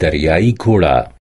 دریایي ګوړه